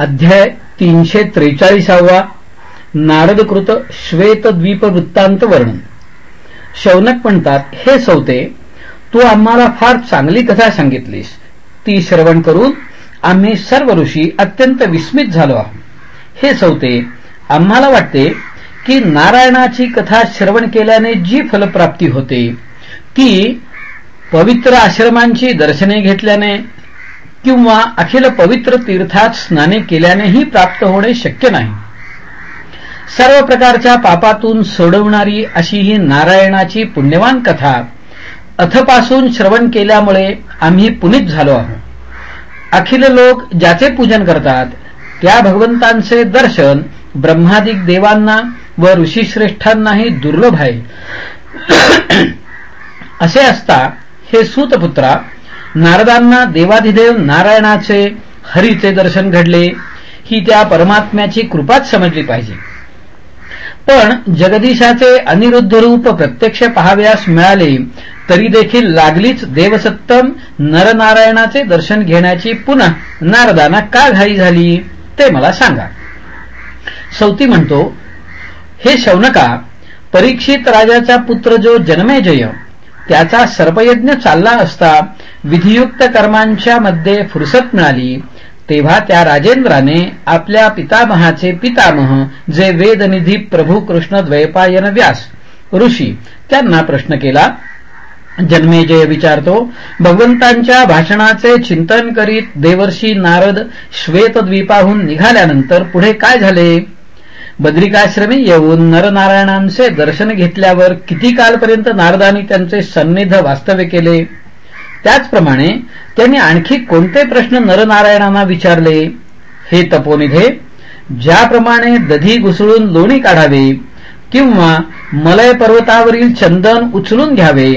अध्याय तीनशे त्रेचाळीसावा नारदकृत श्वेतद्वीप वृत्तांत वर्णन. शौनक म्हणतात हे सौते तू आम्हाला फार चांगली कथा सांगितलीस. ती श्रवण करून आम्ही सर्व ऋषी अत्यंत विस्मित झालो आहोत. हे सौते आम्हाला वाटते की नारायणाची कथा श्रवण केल्याने जी फलप्राप्ती होते ती पवित्र आश्रमांची दर्शने घेतल्याने किंवा अखिल पवित्र तीर्थात स्नाने केल्यानेही प्राप्त होणे शक्य नाही. सर्व प्रकारच्या पापातून सोडवणारी अशी ही नारायणाची पुण्यवान कथा अथपासून श्रवण केल्यामुळे आम्ही पुनित झालो आहोत. अखिल लोक ज्याचे पूजन करतात त्या भगवंतांचे दर्शन ब्रह्मादिक देवांना व ऋषीश्रेष्ठांनाही दुर्लभ आहे. असे असता हे सूतपुत्रा नारदांना देवाधिदेव नारायणाचे हरीचे दर्शन घडले. ही त्या परमात्म्याची कृपाच समजली पाहिजे. पण जगदीशाचे अनिरुद्ध रूप प्रत्यक्ष पहाव्यास मिळाले तरी देखील लागलीच देवसत्तम नरनारायणाचे दर्शन घेण्याची पुन्हा नारदांना का घाई झाली ते मला सांगा. सौती म्हणतो हे शौनका परीक्षित राजाचा पुत्र जो जन्मेजय त्याचा सर्पयज्ञ चालला असता विधियुक्त कर्मांच्या मध्ये फुरसत मिळाली तेव्हा त्या राजेंद्राने आपल्या पितामहाचे पितामह जे वेदनिधी प्रभू कृष्ण द्वैपायन व्यास ऋषी त्यांना प्रश्न केला जन्मेजय विचारतो भगवंतांच्या भाषणाचे चिंतन करीत देवर्षी नारद श्वेतद्वीपाहून निघाल्यानंतर पुढे काय झाले? बद्रिकाश्रमी येऊन नरनारायणांचे दर्शन घेतल्यावर किती कालपर्यंत नारदांनी त्यांचे सन्निध वास्तव्य केले? त्याचप्रमाणे त्यांनी आणखी कोणते प्रश्न नरनारायणांना विचारले? हे तपोनिधे ज्याप्रमाणे दधी घुसळून लोणी काढावे किंवा मलय पर्वतावरील चंदन उचलून घ्यावे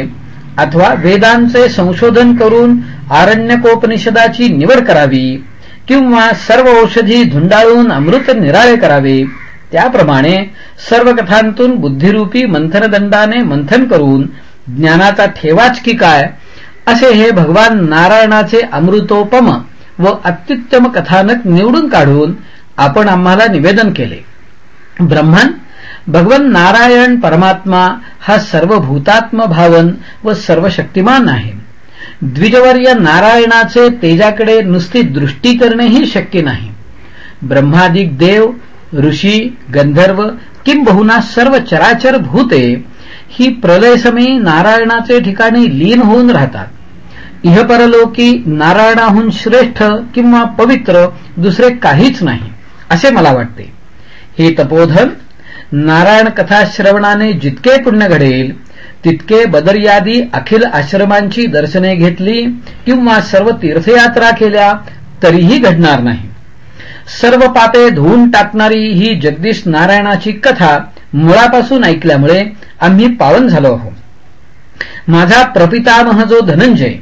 अथवा वेदांचे संशोधन करून आरण्यकोपनिषदाची निवड करावी किंवा सर्व औषधी धुंडाळून अमृत निराळे करावे त्याप्रमाणे सर्व कथांतून बुद्धिरूपी मंथनदंडाने मंथन करून ज्ञानाचा ठेवाच की काय असे हे भगवान नारायणाचे अमृतोपम व अत्युत्तम कथानक निवडून काढून आपण आम्हाला निवेदन केले. ब्रह्मन भगवान नारायण परमात्मा हा सर्व भूतात्म भावन व सर्व शक्तिमान आहे. द्विजवर्य नारायणाचे तेजाकडे नुसती दृष्टी करणेही शक्य नाही. ब्रह्मादिक देव ऋषी गंधर्व किंबहुना सर्व चराचर भूते ही प्रलयसमयी नारायणाचे ठिकाणी लीन होऊन राहतात. इहपरलोकी नारायणाहून श्रेष्ठ किंवा पवित्र दुसरे काहीच नाही असे मला वाटते. हे तपोधन नारायण कथा श्रवणाने जितके पुण्य घडेल तितके बदर्यादी अखिल आश्रमांची दर्शने घेतली किंवा सर्व तीर्थयात्रा केल्या तरीही घडणार नाही. सर्व पापे धुवून टाकणारी ही जगदीश नारायणाची कथा मुळापासून ऐकल्यामुळे आम्ही पावन झालो आहोत माझा प्रपितामह जो धनंजय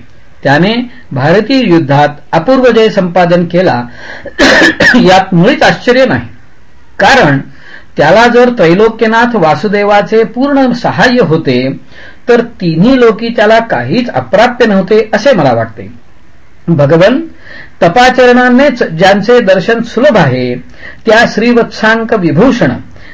त्याने भारतीय युद्धात अपूर्व जय संपादन केला यात मुळीच आश्चर्य नाही. कारण त्याला जर त्रैलोक्यनाथ वासुदेवाचे पूर्ण सहाय्य होते तर तिन्ही लोकी त्याला काहीच अप्राप्य नव्हते असे मला वाटते. भगवन तपाचरणानेच ज्यांचे दर्शन सुलभ आहे त्या श्रीवत्सांक विभूषण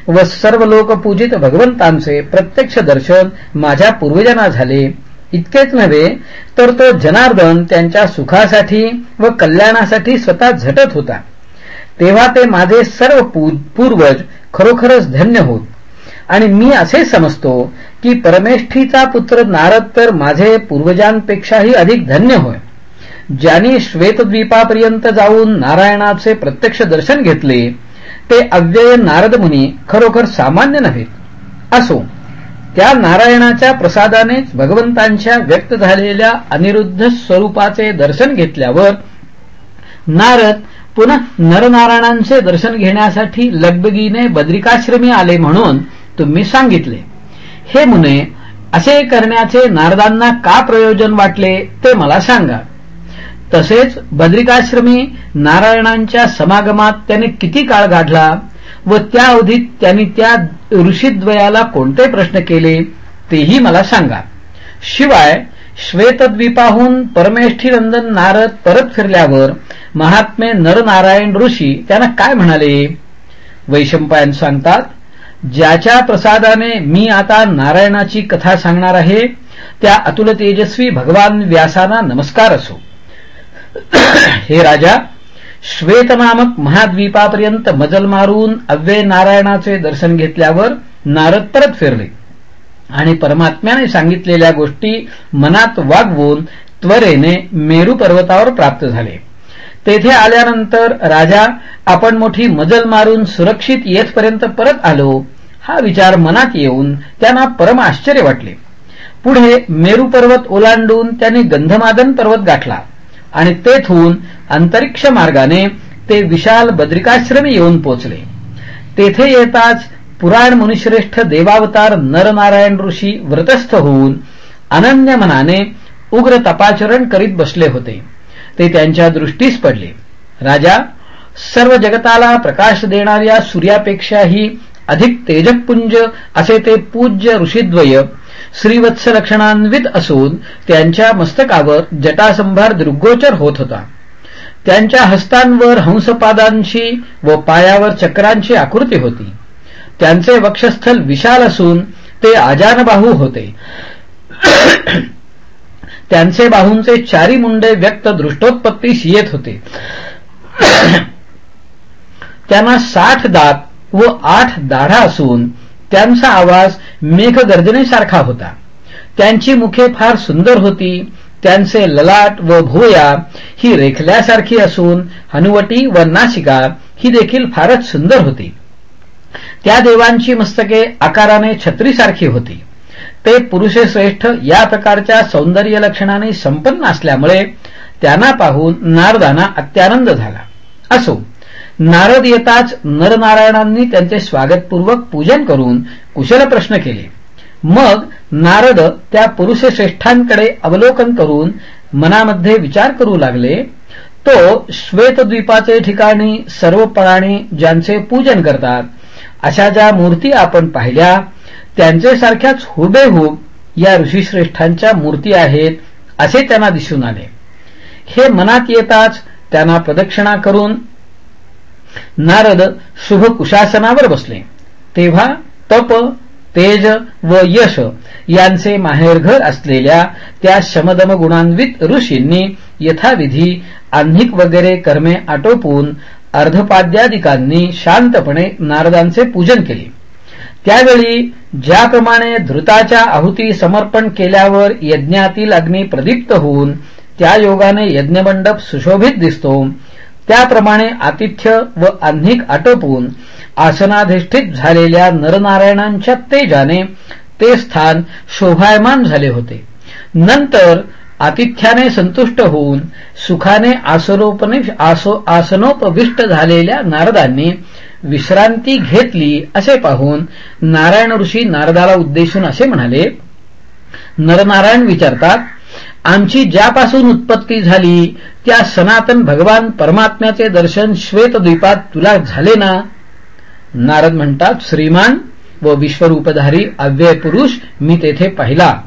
व सर्व लोकपूजित भगवंतांचे प्रत्यक्ष दर्शन माझ्या पूर्वजांना झाले. इतकेच नव्हे तर तो जनार्दन त्यांच्या सुखासाठी व कल्याणासाठी स्वतः झटत होता. तेव्हा ते माझे सर्व पूर्वज खरोखरच धन्य होत. आणि मी असे समजतो की परमेष्ठीचा पुत्र नारद तर माझे पूर्वजांपेक्षाही अधिक धन्य होय. ज्यांनी श्वेतद्वीपापर्यंत जाऊन नारायणाचे प्रत्यक्ष दर्शन घेतले ते अव्यय नारद मुनी खरोखर सामान्य नव्हेत असो त्या नारायणाच्या प्रसादानेच भगवंतांच्या व्यक्त झालेल्या अनिरुद्ध स्वरूपाचे दर्शन घेतल्यावर नारद पुन्हा नरनारायणांचे दर्शन घेण्यासाठी लगबगीने बद्रिकाश्रमी आले म्हणून तुम्ही सांगितले. हे मुने असे करण्याचे नारदांना का प्रयोजन वाटले ते मला सांगा. तसेच बद्रिकाश्रमी नारायणांच्या समागमात त्याने किती काळ गाढला व त्या अवधीत त्यांनी त्या ऋषीद्वयाला कोणते प्रश्न केले तेही मला सांगा. शिवाय श्वेतद्वीपाहून परमेष्ठीनंदन नारद परत फिरल्यावर महात्मे नरनारायण ऋषी त्यांना काय म्हणाले? वैशंपायन सांगतात ज्याच्या प्रसादाने मी आता नारायणाची कथा सांगणार आहे त्या अतुल तेजस्वी भगवान व्यासांना नमस्कार असो. हे राजा श्वेत नामक महाद्वीपापर्यंत मजल मारून अव्यय नारायणाचे दर्शन घेतल्यावर नारद परत फिरले. आणि परमात्म्याने सांगितलेल्या गोष्टी मनात वागवून त्वरेने मेरू पर्वतावर प्राप्त झाले. तेथे आल्यानंतर राजा आपण मोठी मजल मारून सुरक्षित येथपर्यंत परत आलो हा विचार मनात येऊन त्यांना परम आश्चर्य वाटले. पुढे मेरू पर्वत ओलांडून त्यांनी गंधमादन पर्वत गाठला. आणि तेथून अंतरिक्ष मार्गाने ते विशाल बद्रिकाश्रमी येऊन पोचले. तेथे येताच पुराण मुनिश्रेष्ठ देवावतार नरनारायण ऋषी व्रतस्थ होऊन अनन्य मनाने उग्र तपाचरण करीत बसले होते. ते त्यांच्या दृष्टीस पडले. राजा सर्व जगताला प्रकाश देणाऱ्या सूर्यापेक्षाही अधिक तेजपुंज असे ते पूज्य ऋषीद्वय श्रीवत्स लक्षणान्वित असून त्यांच्या मस्तकावर जटासंभार दृग्गोचर होत होता. त्यांच्या हस्तांवर हंसपादांची व पायावर चक्रांची आकृती होती. त्यांचे वक्षस्थल विशाल असून ते आजानबाहू होते. त्यांचे बाहूंचे चारी मुंडे व्यक्त दृष्टोत्पत्तीस येत होते. त्यांना साठ दात व आठ दाढा असून त्यांचा आवाज मेघगर्जनेसारखा होता. त्यांची मुखे फार सुंदर होती. त्यांचे ललाट व भोया ही रेखल्यासारखी असून हनुवटी व नाशिका ही देखील फारच सुंदर होती. त्या देवांची मस्तके आकाराने छत्रीसारखी होती. ते पुरुषे श्रेष्ठ या प्रकारच्या सौंदर्य लक्षणाने संपन्न असल्यामुळे त्यांना पाहून नारदांना अत्यानंद झाला. असो नारद येताच नरनारायणांनी त्यांचे स्वागतपूर्वक पूजन करून कुशल प्रश्न केले. मग नारद त्या पुरुष श्रेष्ठांकडे अवलोकन करून मनामध्ये विचार करू लागले. तो श्वेतद्वीपाचे ठिकाणी सर्व प्राणी ज्यांचे पूजन करतात अशा ज्या मूर्ती आपण पाहिल्या त्यांचे सारख्याच हुबेहूब या ऋषीश्रेष्ठांच्या मूर्ती आहेत असे त्यांना दिसून आले. हे मनात येताच त्यांना प्रदक्षिणा करून नारद शुभ कुशासनावर बसले. तेव्हा तप तेज व यश यांचे माहेरघर असलेल्या त्या शमदम गुणान्वित ऋषींनी यथाविधी आन्हिक वगैरे कर्मे आटोपून अर्धपाद्यादिकांनी शांतपणे नारदांचे पूजन केले. त्यावेळी ज्याप्रमाणे धृताच्या आहुती समर्पण केल्यावर यज्ञातील अग्नी प्रदीप्त होऊन त्या योगाने यज्ञमंडप सुशोभित दिसतो त्याप्रमाणे आतिथ्य व आह्निक आटोपून आसनाधिष्ठित झालेल्या नरनारायणांच्या तेजाने ते स्थान शोभायमान झाले होते. नंतर आतिथ्याने संतुष्ट होऊन सुखाने आसो, आसनोपविष्ट झालेल्या नारदांनी विश्रांती घेतली असे पाहून नारायण ऋषी नारदाला उद्देशून असे म्हणाले नरनारायण विचारतात आमची ज्यापासून उत्पत्ती झाली त्या सनातन भगवान परमात्म्याचे दर्शन श्वेतद्वीपात तुला झाले ना? नारद म्हणतात श्रीमान व विश्वरूपधारी अव्यय पुरुष मी तेथे पाहिला.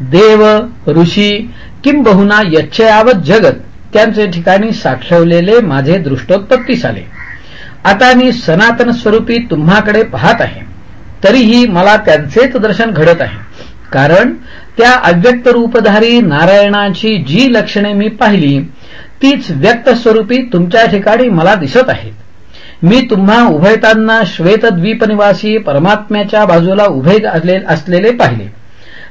देव ऋषी किंबहुना यच्छयावत जगत त्यांचे ठिकाणी साठवलेले माझे दृष्टोत्पत्तीस आले आता मी सनातन स्वरूपी तुम्हाकडे पाहत आहे. तरीही मला त्यांचेच दर्शन घडत आहे. कारण त्या अव्यक्त रूपधारी नारायणाची जी लक्षणे मी पाहिली तीच व्यक्त स्वरूपी तुमच्या ठिकाणी मला दिसत आहेत. मी तुम्हा उभयतांना श्वेतद्वीपनिवासी परमात्म्याच्या बाजूला उभे असलेले पाहिले.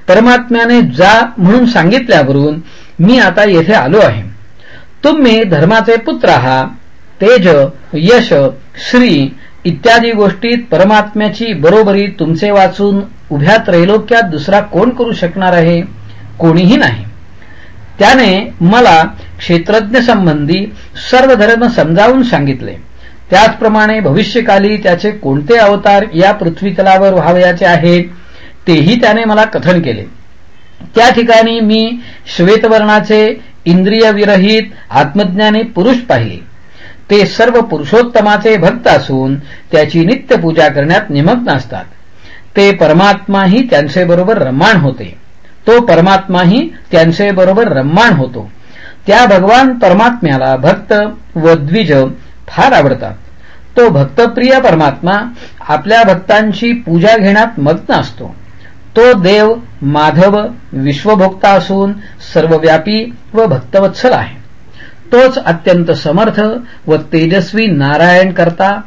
परमात्म्याने जा म्हणून सांगितल्यावरून मी आता येथे आलो आहे. तुम्ही धर्माचे पुत्र आहात तेज यश श्री इत्यादी गोष्टीत परमात्म्याची बरोबरी तुमचे वाचून उभ्या त्रैलोक्यात दुसरा कोण करू शकणार आहे? कोणीही नाही. त्याने मला क्षेत्रज्ञ संबंधी सर्व धर्म समजावून सांगितले. त्याचप्रमाणे भविष्यकाली त्याचे कोणते अवतार या पृथ्वीतलावर व्हावयाचे आहेत तेही त्याने मला कथन केले. त्या ठिकाणी मी श्वेतवर्णाचे इंद्रियविरहित आत्मज्ञानी पुरुष पाहिले. ते सर्व पुरुषोत्तमाचे भक्त असून त्याची नित्य पूजा करण्यात निमग्न असतात. ते परमात्माही त्यांचे बरोबर रमाण होते. तो परमात्माही त्यांचे बरोबर रम्माण होतो. त्या भगवान परमात्म्याला भक्त व द्विज फार आवडतात. तो भक्तप्रिय परमात्मा आपल्या भक्तांची पूजा घेण्यात मग्न असतो. तो देव माधव विश्वभोक्ता असून सर्वव्यापी व भक्तवत्सल आहे. तोच अत्यंत समर्थ व तेजस्वी नारायण करता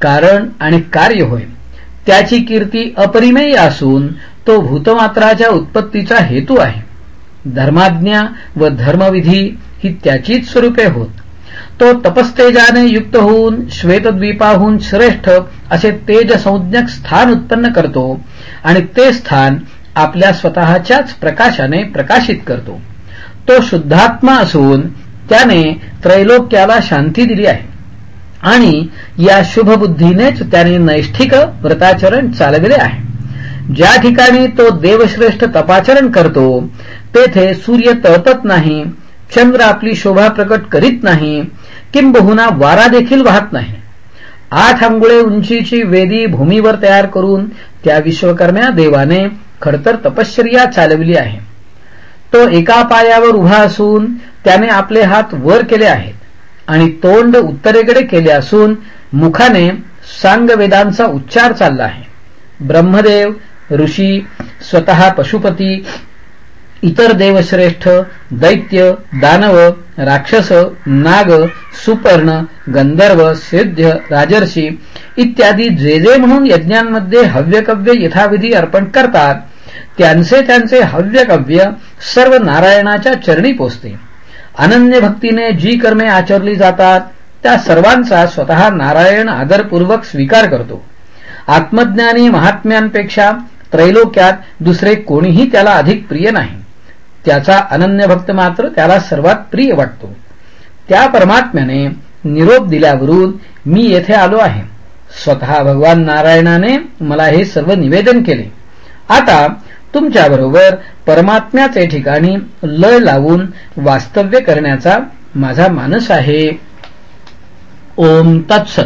कारण आणि कार्य होय. त्याची कीर्ती अपरिमेय असून तो भूतमात्राच्या उत्पत्तीचा हेतू आहे. धर्माज्ञा व धर्मविधी ही त्याचीच स्वरूपे होत. तो तपस्तेजाने युक्त होऊन श्वेतद्वीपाहून श्रेष्ठ असे तेज संज्ञक स्थान उत्पन्न करतो आणि ते स्थान आपल्या स्वतःच्याच प्रकाशाने प्रकाशित करतो. तो शुद्धात्मा असून त्याने त्रैलोक्याला शांती दिली आहे. आणि या शुभबुद्धीनेच त्याने नैष्ठिक व्रताचरण चालविले आहे. ज्या ठिकाणी तो देवश्रेष्ठ तपाचरण करतो तेथे सूर्य तळतत नाही चंद्र आपली शोभा प्रकट करीत नाही किंबहुना वारा देखील वाहत नाही. आठ अंगुळे उंचीची वेदी भूमीवर तयार करून त्या विश्वकर्म्या देवाने खडतर तपश्चर्या चालविली आहे. तो एका पायावर उभा असून त्याने आपले हात वर केले आहेत. आणि तोंड उत्तरेकडे केले असून मुखाने सांगवेदांचा उच्चार चालला आहे. ब्रह्मदेव ऋषी स्वतः पशुपती इतर देवश्रेष्ठ दैत्य दानव राक्षस नाग सुपर्ण गंधर्व सिद्ध राजर्षी इत्यादी जे जे म्हणून यज्ञांमध्ये हव्यकव्य यथाविधी अर्पण करतात त्यांचे त्यांचे हव्यकव्य सर्व नारायणाच्या चरणी पोचते अनन्य भक्तीने जी कर्मे आचरली जातात त्या सर्वांचा स्वतः नारायण आदरपूर्वक स्वीकार करतो. आत्मज्ञानी महात्म्यांपेक्षा त्रैलोक्यात दुसरे कोणीही त्याला अधिक प्रिय नाही. त्याचा अनन्य भक्त मात्र त्याला सर्वात प्रिय वाटतो. त्या परमात्म्याने निरोप दिल्यावरून मी येथे आलो आहे. स्वतः भगवान नारायणाने मला हे सर्व निवेदन केले. आता तुमच्याबरोबर परमात्म्याचे ठिकाणी लय लावून वास्तव्य करण्याचा माझा मानस आहे. ओम तत्सत.